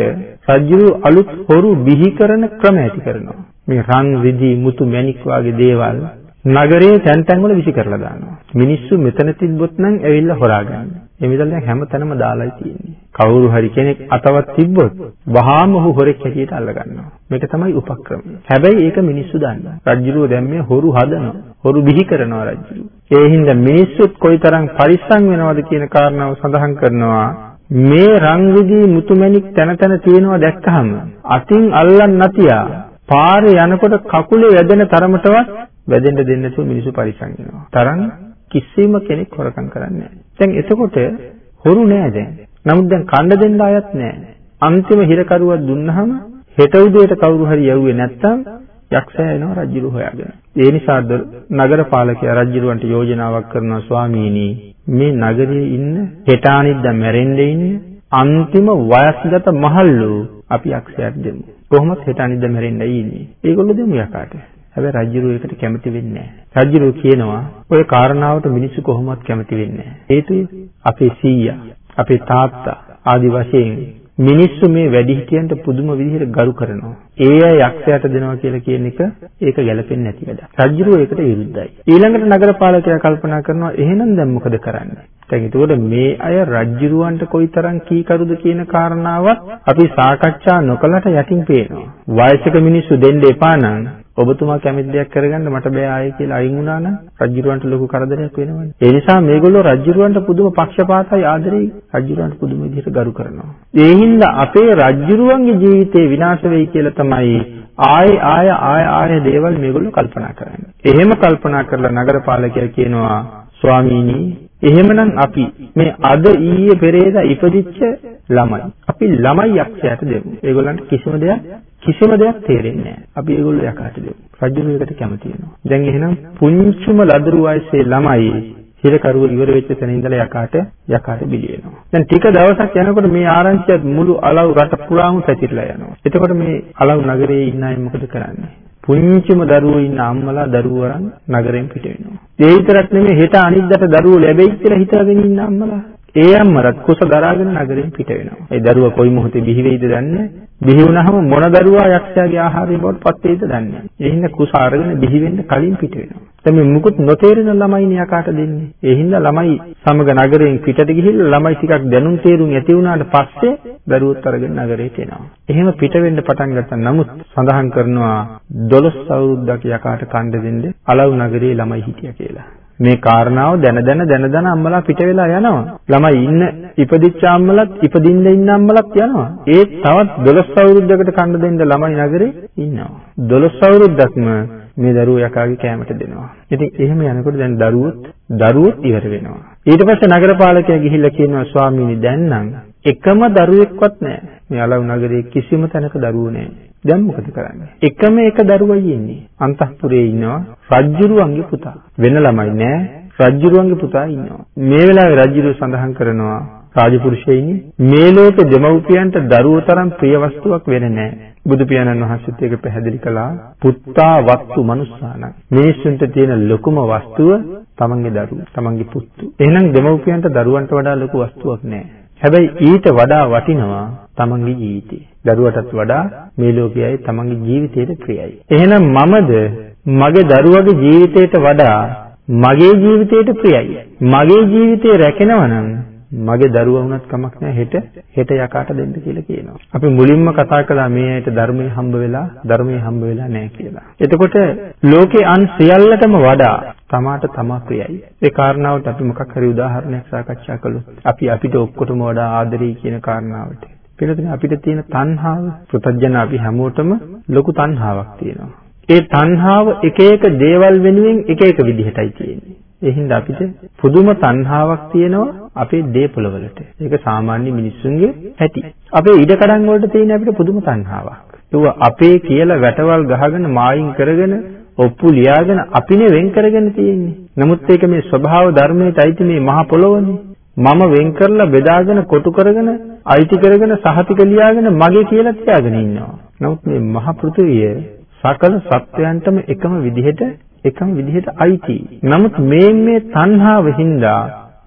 රජු අලුත් හොරු බිහි කරන ක්‍රම ඇති කරනවා. මේ රන් රිදී මුතු මැණික් වගේ දේවල් නගරයේ තැන් තැන් වල විසි කරලා දානවා. මිනිස්සු මෙතන තිබ්බොත් නම් ඇවිල්ලා හොරා ගන්න. මේ මිදල් දැන් හැම තැනම දාලායි තියෙන්නේ. කවුරු හරි කෙනෙක් අතවත් තිබ්බොත් වහාම ඔහු හොරෙක් හැටියට අල්ල ගන්නවා. මේක තමයි උපක්‍රමය. හැබැයි ඒක මිනිස්සු දන්නවා. රජ්ජුරුව දැන් මේ හොරු හදනවා. හොරු බිහි කරනවා රජ්ජුරුව. ඒ හින්දා මිනිස්සුත් කොයිතරම් පරිස්සම් වෙනවද කියන කාරණාව සඳහන් කරනවා. මේ රංගුදී මුතුමැණික් තන තන තියෙනවා දැක්කහම අතින් අල්ලන්න නැතියා පාරේ යනකොට කකුලේ වැදෙන තරමටවත් වැදෙන්න දෙන්නේ නැතුව මිනිස්සු පරිස්සම් වෙනවා. තරම් කිසිම කෙනෙක් හොරකම් කරන්නේ නැහැ. දැන් එතකොට හොරු නෑ දැන්. නමුත් දැන් කණ්ඩ දෙන්න අයත් නෑ. අන්තිම හිරකරුවක් දුන්නාම හෙට උදේට කවුරු හරි යවුවේ නැත්තම් යක්ෂයා එනවා රජුරු හොයාගෙන. ඒ නිසා නගර පාලකයා රජුරවන්ට යෝජනාවක් කරනවා ස්වාමීනි මේ නගරයේ ඉන්න හෙට අනිද්දා මැරෙන්න ඉන්න අන්තිම වයස්ගත මහල්ලු අපි යක්ෂයාට දෙමු. කොහොමද හෙට අනිද්දා මැරෙන්නයි ඉන්නේ. ඒගොල්ලෝ දෙමු යකාට. හැබැයි රජුරු ඒකට කැමති වෙන්නේ නැහැ. රජුරු කියනවා ඔය කාරණාවට මිනිස්සු කොහොමවත් කැමති වෙන්නේ නැහැ. හේතුව අපේ සීයා, අපේ තාත්තා ආදි වශයෙන් මිනිස්සු මේ වැඩිහිටියන්ට පුදුම විදිහට ගරු කරනවා. ඒ අය යක්ෂයාට දෙනවා කියලා කියන එක ඒක ගැලපෙන්නේ නැති වැඩක්. රජුරෝ ඒකට විරුද්ධයි. ඊළඟට නගරපාලකයා කල්පනා කරනවා එහෙනම් දැන් මොකද කරන්නේ? දැන් එතකොට මේ අය රජුරවන්ට කොයිතරම් කීකරුද කියන කාරණාවත් අපි සාකච්ඡා නොකලට යටින් පේනවා. වයසක මිනිස්සු දෙන්න එපා නම් ඔබතුමා කැමති දෙයක් කරගන්න මට බෑ ආයේ කියලා අයින් වුණා නම් රජුරවන්ට ලොකු කරදරයක් වෙනවනේ. ඒ නිසා මේගොල්ලෝ රජුරවන්ට පුදුම පක්ෂපාතයි ආදරෙයි රජුරවන්ට පුදුම විදිහට ගරු කරනවා. ඒ හින්දා අපේ රජුරවන්ගේ ජීවිතේ විනාශ වෙයි කියලා තමයි ආයේ ආය ආය ආය දේවල් මේගොල්ලෝ කල්පනා කරන්නේ. එහෙම කල්පනා කරලා නගරපාලකයා කියනවා ස්වාමීනි එහෙමනම් අපි මේ අද ඊයේ පෙරේදා ඉපදිච්ච ළමයි අපි ළමයි යක්ෂයාට දෙමු. ඒගොල්ලන්ට කිසිම දෙයක් කිසිම දෙයක් තේරෙන්නේ නැහැ. අපි ඒගොල්ලෝ යකාට දෙමු. රජුලයකට කැමති වෙනවා. දැන් එහෙනම් පුංචිම ලදරු වයසේ ළමයි හිරකරුව ඉවර වෙච්ච තැන ඉඳලා යකාට යකාට බිලි වෙනවා. දැන් ටික දවසක් යනකොට මේ ආරංචියත් මුළු අලව් රට පුරාම පැතිරලා යනවා. එතකොට මේ අලව් නගරයේ ඉන්න අය මොකද කරන්නේ? පුංචිම දරුවෝ ඉන්න අම්මලා දරුවෝ අරන් නගරෙන් පිට වෙනවා. ඒ විතරක් නෙමෙයි හෙට අනිද්දාට දරුවෝ ලැබෙයි කියලා හිතාගෙන ඉන්න අම්මලා ඒ අම්මරත් කුස දරාගෙන නගරෙන් පිට වෙනවා. ඒ දරුවා කොයි මොහොතේ බිහි වෙයිද දන්නේ බිහි වුණාම මොන දරුවා යක්ෂයාගේ ආහාරය බවට පත් වෙයිද දන්නේ නැහැ. ඒ හින්දා කුස අරගෙන බිහි වෙන්න කලින් පිට වෙනවා. දැන් මේ මුකුත් නොතේරෙන ළමයිනේ යකාට දෙන්නේ. ඒ හින්දා ළමයි සමග නගරයෙන් පිටට ගිහිල්ලා ළමයි ටිකක් දැනුම් තේරුම් ඇති වුණාට පස්සේ දරුවොත් අරගෙන නගරයට එනවා. එහෙම පිට වෙන්න පටන් ගත්තා. නමුත් සඳහන් කරනවා 12 අවුරුද්දක් යකාට කණ්ඩ දෙන්න අලව් නගරයේ ළමයි හිටියා කියලා. මේ කාරණාව දැන දැන දැන දැන අම්මලා පිට වෙලා යනවා. ළමයි ඉන්න ඉපදිච්ච අම්මලත් ඉපදින්න ඉන්න අම්මලත් යනවා. ඒ තවත් 12 අවුරුද්දකට කන්න දෙන්න ළමයි නගරේ ඉන්නවා. 12 අවුරුද්දක්ම මේ දරුවෝ යකාගේ කෑමට දෙනවා. ඉතින් එහෙම යනකොට දැන් දරුවොත් දරුවොත් ඉවර වෙනවා. ඊට පස්සේ නගරපාලකයා ගිහිල්ලා කියනවා ස්වාමීනි දැන් නම් එකම දරුවෙක්වත් නැහැ. මේ අලව් නගරයේ කිසිම තැනක දරුවෝ නැහැ. දැන් මොකද කරන්නේ? එකම එක දරුවයි ඉන්නේ. අන්තఃපුරේ ඉන්නවා රජ්ජුරුවන්ගේ පුතා. වෙන ළමයි නෑ. රජ්ජුරුවන්ගේ පුතා ඉන්නවා. මේ වෙලාවේ රජ්ජුරුව සඳහන් කරනවා රාජපුරුෂයනි මේ ලෝක දෙමව්පියන්ට දරුවෝ තරම් ප්‍රිය වස්තුවක් වෙන්නේ නැහැ. බුදු පියාණන් වහන්සේත් ඒක පැහැදිලි කළා. පුත්තා වස්තු මනුස්සාන. මිනිස්සුන්ට තියෙන ලොකුම වස්තුව තමන්ගේ දරුවෝ, තමන්ගේ පුත්තු. එහෙනම් දෙමව්පියන්ට දරුවන්ට වඩා ලොකු වස්තුවක් නැහැ. හැබැයි ඊට වඩා වටිනවා තමන්ගේ ජීවිතේ. දරුවටත් වඩා මේ ලෝකයේ තමන්ගේ ජීවිතයට ප්‍රියයි. එහෙනම් මමද මගේ දරුවගේ ජීවිතයට වඩා මගේ ජීවිතයට ප්‍රියයි. මගේ ජීවිතේ රැකෙනවා නම් මගේ දරුවා වුණත් කමක් නැහැ හෙට හෙට යකාට දෙන්න කියලා කියනවා. අපි මුලින්ම කතා කළා මේ ඇයිට ධර්මයේ හම්බ වෙලා ධර්මයේ හම්බ වෙලා නැහැ කියලා. එතකොට ලෝකේ අන් සියල්ලටම වඩා තමාට තමා ප්‍රියයි. ඒ කාරණාවට අපි මොකක් හරි උදාහරණයක් සාකච්ඡා කළොත් අපි අපිට ඔක්කොටම වඩා ආදරෙයි කියන කාරණාවට. පිළිතුරේ අපිට තියෙන තණ්හාව පෘථජන අපි හැමෝටම ලොකු තණ්හාවක් තියෙනවා. ඒ තණ්හාව එක එක දේවල් වෙනුවෙන් එක එක විදිහටයි තියෙන්නේ. ඒ හින්දා අපිට පුදුම තණ්හාවක් තියෙනවා අපේ දේපොළවලට. ඒක සාමාන්‍ය මිනිස්සුන්ගේ ඇති. අපේ ඉඩකඩම් වලට තියෙන අපිට පුදුම තණ්හාවක්. ඒව අපේ කියලා වැටවල් ගහගෙන මායින් කරගෙන ඔප්පු ලියාගෙන අපිනේ වෙන් කරගෙන තියෙන්නේ. නමුත් ඒක මේ ස්වභාව ධර්මයට අයිති මේ මහ පොළොවනේ. මම වෙන් කරලා බෙදාගෙන කොටු කරගෙන අයිති කරගෙන සහතික ලියාගෙන මගේ කියලා තියාගෙන ඉන්නවා. නමුත් මේ මහ පෘථිවිය සකල සත්වයන්ටම එකම විදිහට එකම විදිහට අයිති. නමුත් මේ මේ තණ්හාව හින්දා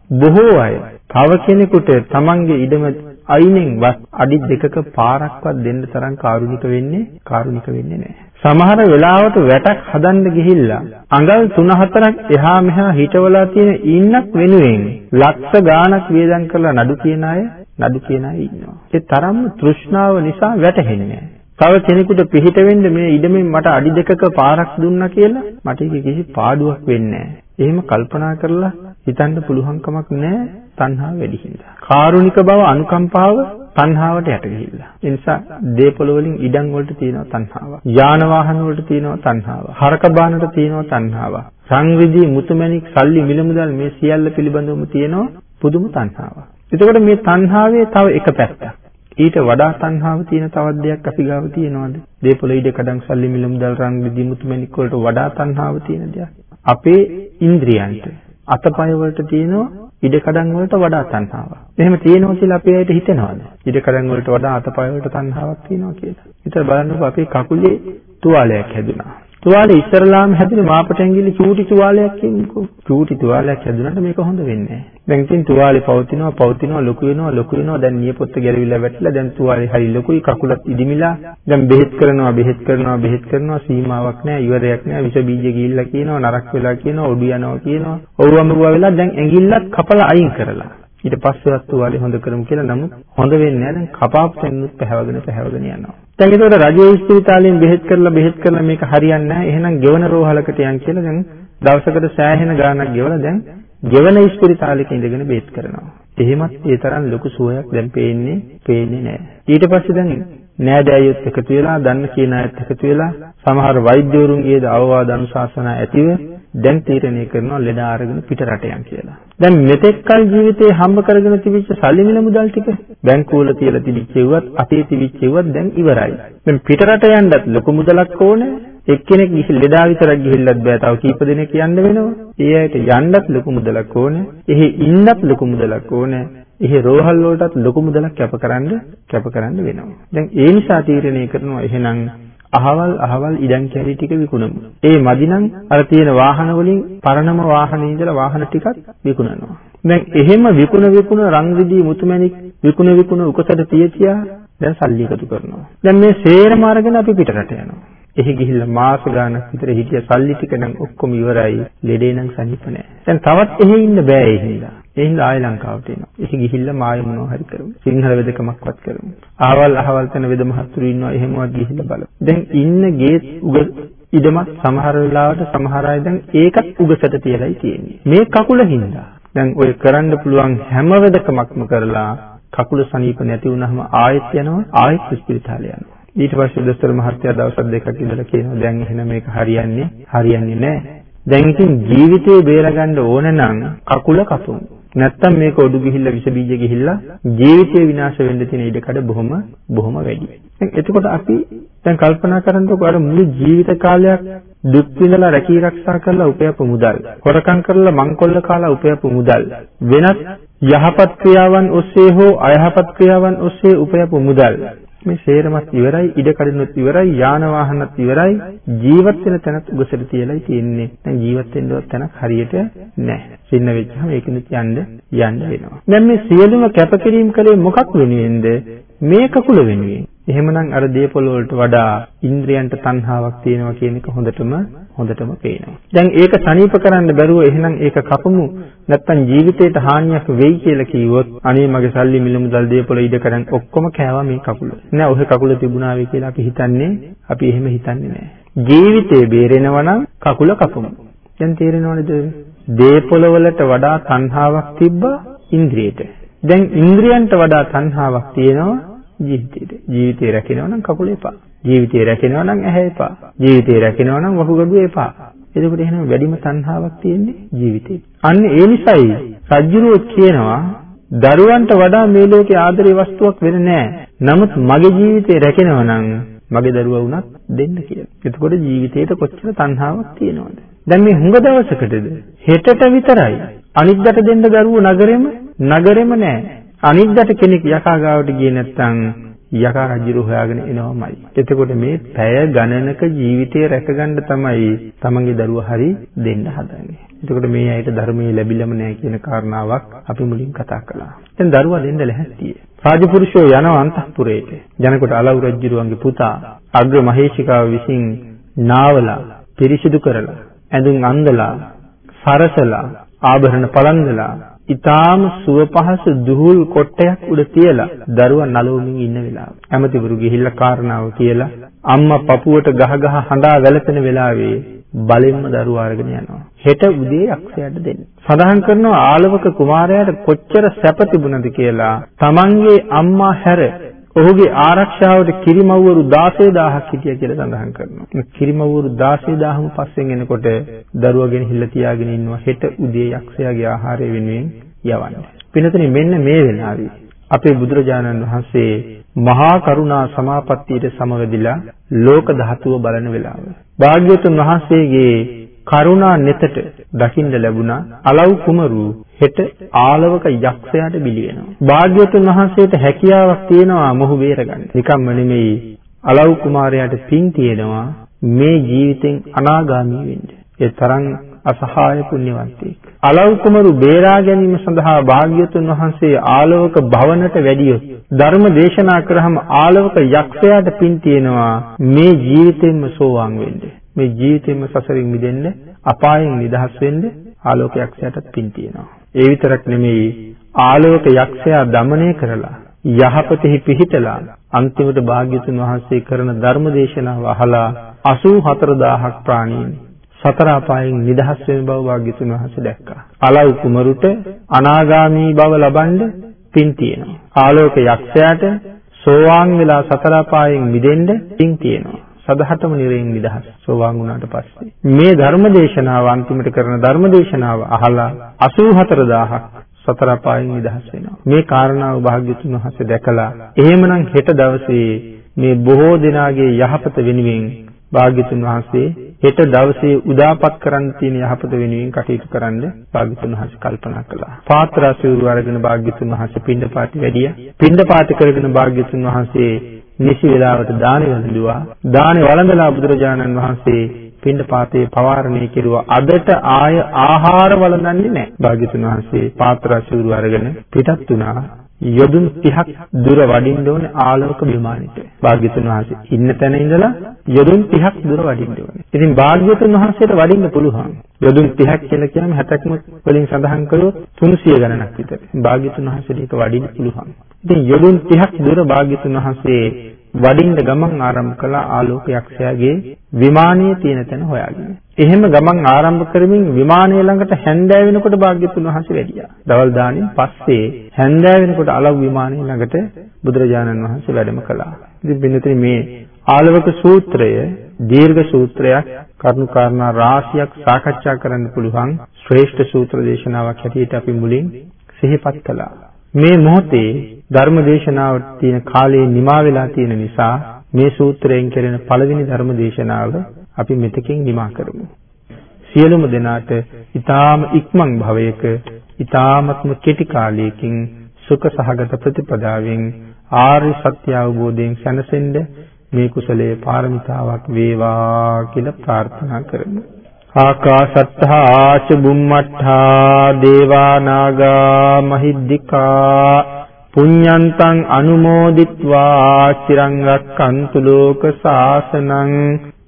බොහෝ අය තව කෙනෙකුට තමන්ගේ ඉඩම අයිනෙන් වත් අඩි දෙකක පාරක්වත් දෙන්න තරම් කාරුණික වෙන්නේ කාරුණික වෙන්නේ නැහැ. සමහර වෙලාවට වැටක් හදන්න ගිහිල්ලා අඟල් 3-4ක් එහා මෙහා හිටවලා තියෙන ඉන්නක් වෙනුවෙන් ලක්ෂ ගාණක් වේදම් කරලා නඩු කියන අය නඩු කියන අය ඉන්නවා. ඒ තරම්ම තෘෂ්ණාව නිසා වැටහෙන්නේ තව කෙනෙකුට පිහිට වෙන්න මේ ඉඩමෙන් මට අඩි දෙකක පාරක් දුන්නා කියලා මට ඒක කිසි පාඩුවක් වෙන්නේ එහෙම කල්පනා කරලා හිතන්න පුළුවන් කමක් නැහැ තණ්හාව වැඩි හින්දා. කාරුණික බව අනුකම්පාව තණ්හාවට යට ගිහිල්ලා. ඒ නිසා දේපොළ වලින් ඉඩම් වලට තියෙනවා තණ්හාව. යාන වාහන වලට තියෙනවා තණ්හාව. හරක බානට තියෙනවා තණ්හාව. සංවිධි මුතුමැණික් සල්ලි මිල මුදල් මේ සියල්ල පිළිබඳවම තියෙනවා පුදුම තණ්හාවක්. එතකොට මේ තණ්හාවේ තව එක පැත්තක්. ඊට වඩා තණ්හාව තියෙන තවත් දෙයක් අපි ගාව තියෙනවද? දේපොළ ඉඩ කඩන් සල්ලි මිල මුදල් රන් විදි මුතුමැණික් වලට වඩා තණ්හාව තියෙන දෙයක්. අපේ ඉන්ද්‍රියන්ට අතපය වලට තියෙනවා ඉඩ කඩන් වලට වඩා තණ්හාවක්. එහෙම තියෙනවා කියලා අපේ ඇයිට හිතෙනවද? ඉඩ කඩන් වලට වඩා අතපය වලට තණ්හාවක් තියෙනවා කියලා. විතර බලන්නකෝ අපේ කකුලේ තුවාලයක් හැදුනා. තුවාලේ ඉස්සරලාම හැදුනේ මාපට ඇඟිලි චූටි තුවාලයක් කියන්නකෝ. චූටි තුවාලයක් හැදුනට මේක හොඳ වෙන්නේ නැහැ. දැන් ඉතින් තුවාලේ පවතිනවා පවතිනවා ලොකු වෙනවා ලොකු වෙනවා. දැන් නියපොත්ත ගැලවිලා වැටිලා දැන් තුවාලේ හරි ලොකුයි කකුලත් ඉදිමිලා. දැන් බෙහෙත් කරනවා බෙහෙත් කරනවා බෙහෙත් කරනවා. සීමාවක් නැහැ ඉවරයක් නැහැ. විස බීජ ගිහිල්ලා කියනවා නරක් වෙලා කියනවා ඔඩු යනවා කියනවා. ඔව්වම වෙලා දැන් ඇඟිල්ලත් කපලා අයින් කරලා. ඊට පස්සේ තුවාලේ හොඳ කරමු කියලා නමුත් හොඳ වෙන්නේ නැහැ දැන් කපාපු තැනුත් පැහැවගෙන පැහැවගෙන යනවා දැන් ඒකට රජයේ ස්පිරිතාලයෙන් බෙහෙත් කරලා බෙහෙත් කරලා මේක හරියන්නේ නැහැ. එහෙනම් ගෙවන රෝහලකට යන් කියලා දැන් දවසකට සෑහෙන ගාණක් ගෙවලා දැන් ගෙවන ස්පිරිතාලෙක ඉඳගෙන බෙහෙත් කරනවා. එහෙමත් ඒ තරම් ලොකු සුවයක් දැන් පේන්නේ පේන්නේ නැහැ. ඊට පස්සේ දැන් නෑදෑයොත් එකතු වෙලා දන්න කියන අයත් එකතු වෙලා සමහර වෛද්‍යවරුන්ගේද අවවාද අනුශාසනා ඇතිව දැන් තීරණය කරනවා ලෙඩ අරගෙන පිට රට යන් කියලා. දැන් මෙතෙක් කල ජීවිතේ හම්බ කරගෙන තිබිච්ච සල්ලි මිල මුදල් ටික බැංකුවල තියලා තිබිච්ච ඒවත් අතේ තිබිච්ච ඒවත් දැන් ඉවරයි. දැන් පිට රට යන්නත් ලොකු මුදලක් ඕනේ. එක්කෙනෙක් ගිහින් ලෙඩා විතරක් ගිහිල්ලත් බෑ. තව කීප දෙනෙක් යන්න වෙනවා. ඒ අයට යන්නත් ලොකු මුදලක් ඕනේ. එහි ඉන්නත් ලොකු මුදලක් ඕනේ. එහි රෝහල් වලටත් ලොකු මුදලක් කැපකරන්න කැපකරන්න වෙනවා. දැන් ඒ නිසා තීරණය කරනවා එහෙනම් අහවල් අහවල් ඉඩම් කැරි ටික විකුණමු. ඒ මදිනම් අර තියෙන වාහන වලින් පරණම වාහනේ ඉඳලා වාහන ටිකක් විකුණනවා. දැන් එහෙම විකුණ විකුණ රන් රිදී මුතුමැණික් විකුණ විකුණ උකසට තියතියා දැන් සල්ලි එකතු කරනවා. දැන් මේ සේරම අරගෙන අපි පිටරට යනවා. එහි ගිහිල්ලා මාස ගාණක් විතර හිටිය සල්ලි ටික නම් ඔක්කොම ඉවරයි. ලෙඩේ නම් සනීප නැහැ. දැන් තවත් එහෙ ඉන්න බෑ ඒ හින්දා. ඒ හින්දා ආයෙ ලංකාවට එනවා. එහි ගිහිල්ලා මායෙ මොනවා හරි කරමු. සිංහල වෙදකමක්වත් කරමු. ආවල් අහවල් තැන වෙද මහත්තුරු ඉන්නවා එහෙමවත් ගිහිල්ලා බලමු. දැන් ඉන්න ගේ උග ඉඩමත් සමහර වෙලාවට සමහර අය දැන් ඒකත් උගසට තියලායි තියෙන්නේ. මේ කකුල හින්දා. දැන් ඔය කරන්න පුළුවන් හැම වෙදකමක්ම කරලා කකුල සනීප නැති වුනහම ආයෙත් යනවා ආයෙත් ස්පිරිතාලේ යනවා. ඊට පස්සේ දොස්තර මහත්තයා දවස් දෙකක් ඉඳලා කියනවා දැන් එහෙනම් මේක හරියන්නේ හරියන්නේ නැහැ. දැන් ඉතින් ජීවිතේ බේරගන්න ඕන නම් කකුල කපමු. නැත්තම් මේක ඔඩු ගිහිල්ලා විස බීජ ගිහිල්ලා ජීවිතේ විනාශ වෙන්න තියෙන ඉඩකඩ බොහොම බොහොම වැඩි. දැන් එතකොට අපි දැන් කල්පනා කරනකොට අර මුළු ජීවිත කාලයක් දුක් විඳලා රැකී ආරක්ෂා කරලා උපයපු මුදල්, හොරකම් කරලා මංකොල්ල කාලා උපයපු මුදල්, වෙනත් යහපත් ක්‍රියාවන් ඔස්සේ හෝ අයහපත් ක්‍රියාවන් ඔස්සේ උපයපු මුදල් මේ සේරමත් ඉවරයි ඉඩ කඩනොත් ඉවරයි යාන වාහනත් ඉවරයි ජීවත් වෙන තැනත් උගසට තියලායි තියෙන්නේ. දැන් ජීවත් වෙන්නවත් තැනක් හරියට නැහැ. සින්න වෙච්චාම ඒකෙනුත් යන්න යන්න වෙනවා. දැන් මේ සියලුම කැපකිරීම කලේ මොකක් වෙනුවෙන්ද? මේ කකුල වෙනුවෙන්. එහෙමනම් අර දේපොළ වලට වඩා ඉන්ද්‍රයන්ට තණ්හාවක් තියෙනවා කියන එක හොඳටම හොඳටම පේනවා. දැන් ඒක සනීප කරන්න බැරුව එහෙනම් ඒක කපමු නැත්තම් ජීවිතේට හානියක් වෙයි කියලා කිව්වොත් අනේ මගේ සල්ලි මිල මුදල් දේපොළ ඉඩ කරන් ඔක්කොම කෑවා මේ කකුල. නෑ ඔහෙ කකුල තිබුණා වෙයි කියලා අපි හිතන්නේ අපි එහෙම හිතන්නේ නෑ. ජීවිතේ බේරෙනවා නම් කකුල කපමු. දැන් තේරෙනවද? දේපොළ වලට වඩා තණ්හාවක් තිබ්බා ඉන්ද්‍රියට. දැන් ඉන්ද්‍රියන්ට වඩා තණ්හාවක් තියෙනවා ජීවිතේට. ජීවිතේ රැකෙනවා නම් කකුල එපා. ජීවිතේ රැකෙනවා නම් ඇහැ එපා. ජීවිතේ රැකෙනවා නම් වකුගඩුව එපා. එතකොට එහෙනම් වැඩිම තණ්හාවක් තියෙන්නේ ජීවිතේ. අන්න ඒ නිසායි රජ්ජුරුවෝ කියනවා දරුවන්ට වඩා මේ ලෝකේ ආදරේ වස්තුවක් වෙන්නේ නැහැ. නමුත් මගේ ජීවිතේ රැකෙනවා නම් මගේ දරුවා වුණත් දෙන්න කියලා. එතකොට ජීවිතේට කොච්චර තණ්හාවක් තියෙනවද? දැන් මේ හුඟ දවසකටද හෙටට විතරයි අනිද්දාට දෙන්න දරුවෝ නගරෙම නගරෙම නෑ. අනිද්දාට කෙනෙක් යකා ගාවට ගියේ නැත්නම් යකා රජුරු හොයාගෙන එනවමයි. එතකොට මේ පැය ගණනක ජීවිතය රැකගන්න තමයි තමන්ගේ දරුවා හරි දෙන්න හදන්නේ. එතකොට මේ ඇයිට ධර්මයේ ලැබිලම නැහැ කියන කාරණාවක් අපි මුලින් කතා කළා. දැන් දරුවා දෙන්න ලැහැත්තිය. රාජපුරුෂෝ යන අන්තఃපුරයට. යනකොට අලව් රජුරුවන්ගේ පුතා අග්‍ර මහේෂිකාව විසින් නාවලා පිරිසිදු කරලා ඇඳුම් අඳලා සරසලා ආභරණ පලන්දලා ඊටාම සුව පහසු දුහුල් කොටයක් උඩ තියලා දරුවා නලවමින් ඉන්න වෙලාව. ඇමතිවරු ගිහිල්ලා කාරණාව කියලා අම්මා පපුවට ගහ ගහ හඬා වැළපෙන වෙලාවේ බලෙන්ම දරුවා අරගෙන යනවා. හෙට උදේ යක්ෂයාට දෙන්න. සඳහන් කරනවා ආලවක කුමාරයාට කොච්චර සැප තිබුණද කියලා. තමන්ගේ අම්මා හැර ඔහුගේ ආරක්ෂාවට කිරිමව්වරු 16000ක් හිටියා කියලා සඳහන් කරනවා. කිරිමව්වරු 16000ම පස්සෙන් එනකොට දරුවා ගෙනහිල්ලා තියාගෙන ඉන්නවා හෙට උදේ යක්ෂයාගේ ආහාරය වෙනුවෙන් යවන්න. පින්නතනේ මෙන්න මේ වෙලාවේ අපේ බුදුරජාණන් වහන්සේ මහා කරුණා සමාපත්තියට සමවැදිලා ලෝක ධාතුව බලන වෙලාව. භාග්‍යවතුන් වහන්සේගේ කරුණා නෙතට දකින්න ලැබුණා අලව් කුමරු හෙට ආලවක යක්ෂයාට බිලි වෙනවා. භාග්‍යවතුන් වහන්සේට හැකියාවක් තියෙනවා මොහු බේරගන්න. නිකම්ම නෙමෙයි අලව් කුමාරයාට පින් තියෙනවා මේ ජීවිතෙන් අනාගාමී වෙන්න. ඒ තරම් අසහාය පුණ්‍යවන්තයෙක්. අලව් කුමරු බේරා ගැනීම සඳහා භාග්‍යවතුන් වහන්සේ ආලවක භවනට වැඩියොත් ධර්ම දේශනා කරාම ආලවක යක්ෂයාට පින් තියෙනවා මේ ජීවිතෙන්ම සෝවාන් වෙන්න. මේ ජීවිතේම සසරින් මිදෙන්න, අපායෙන් නිදහස් වෙන්න ආලෝක යක්ෂයාටත් පින් තියෙනවා. ඒ විතරක් නෙමෙයි ආලෝක යක්ෂයා দমনය කරලා යහපතෙහි පිහිටලා අන්තිමට භාග්‍යතුන් වහන්සේ කරන ධර්මදේශනාව අහලා 84000ක් ප්‍රාණීන් සතර අපායෙන් නිදහස් වෙන බව භාග්‍යතුන් වහන්සේ දැක්කා. අලව් කුමරුට අනාගාමී බව ලබන්න පින් තියෙනවා. ආලෝක යක්ෂයාට සෝවාන් වෙලා සතර අපායෙන් මිදෙන්න පින් තියෙනවා. සදහටම නිරයෙන් නිදහස් සෝවාන් වුණාට පස්සේ මේ ධර්මදේශනාව අන්තිමට කරන ධර්මදේශනාව අහලා 84000ක් සතර පායෙන් නිදහස් වෙනවා මේ කාරණාව භාග්‍යතුන් වහන්සේ දැකලා එහෙමනම් හෙට දවසේ මේ බොහෝ දෙනාගේ යහපත වෙනුවෙන් භාග්‍යතුන් වහන්සේ හෙට දවසේ උදාපත් කරන්න තියෙන යහපත වෙනුවෙන් කටයුතු කරන්න භාග්‍යතුන් වහන්සේ කල්පනා කළා. පාත්‍රා සිවුරු අරගෙන භාග්‍යතුන් වහන්සේ පින්ඩපාති වැඩියා. පින්ඩපාති කරගෙන භාග්‍යතුන් වහන්සේ නිසි වේලාවට දානෙ වළඳුවා. දානෙ වළඳලා බුදුරජාණන් වහන්සේ පින්ඩපාතේ පවාරණය කෙරුවා. අදට ආය ආහාර වළඳන්නේ නැහැ. භාග්‍යතුන් වහන්සේ පාත්‍රා සිවුරු අරගෙන පිටත් වුණා. යොදුන් 30ක් දුර වඩින්න ඕනේ ආලෝක විමානෙට. භාග්‍යතුන් වහන්සේ ඉන්න තැන ඉඳලා යොදුන් 30ක් දුර වඩින්න ඕනේ. ඉතින් භාග්‍යතුන් වහන්සේට වඩින්න පුළුවන්. යොදුන් 30ක් කියලා කියන්නේ 60ක්ම වලින් සඳහන් කළොත් 300 ගණනක් විතර. භාග්‍යතුන් වහන්සේට ඒක වඩින්න පුළුවන්. ඉතින් යොදුන් 30ක් දුර භාග්‍යතුන් වහන්සේ වඩින්න ගමන් ආරම්භ කළ ආලෝක යක්ෂයාගේ විමානයේ තියෙන තැන හොයාගෙන. එහෙම ගමන් ආරම්භ කරමින් විමානය ළඟට හැන්දෑ වෙනකොට භාග්‍යතුන් වහන්සේ වැඩියා. දවල් දාණයෙන් පස්සේ හැන්දෑ වෙනකොට අලව් විමානය ළඟට බුදුරජාණන් වහන්සේ වැඩම කළා. ඉතින් බින්නතේ මේ ආලවක සූත්‍රය දීර්ඝ සූත්‍රයක් කරුණු කාරණා රාශියක් සාකච්ඡා කරන්න පුළුවන් ශ්‍රේෂ්ඨ සූත්‍ර දේශනාවක් හැටියට අපි මුලින් සිහිපත් කළා. මේ මොහොතේ ධර්ම දේශනාවට තියෙන කාලේ නිමා වෙලා තියෙන නිසා මේ සූත්‍රයෙන් කෙරෙන පළවෙනි ධර්ම දේශනාව අපි මෙතකින් නිමා කරමු. සියලුම දෙනාට ඊ타ම ඉක්මන් භවයක ඊ타මත්ම කෙටි කාලයකින් සුඛ සහගත ප්‍රතිපදාවෙන් ආර්ය සත්‍ය අවබෝධයෙන් සැනසෙන්න මේ කුසලයේ පාරමිතාවක් වේවා කියලා ප්‍රාර්ථනා කරමු. ආකාශත්තා ච බුම්මත්තා දේවා නාග මහිද්దికා පුඤ්ඤන්තං අනුමෝදිත්වා චිරං රක්칸තු ලෝක සාසනං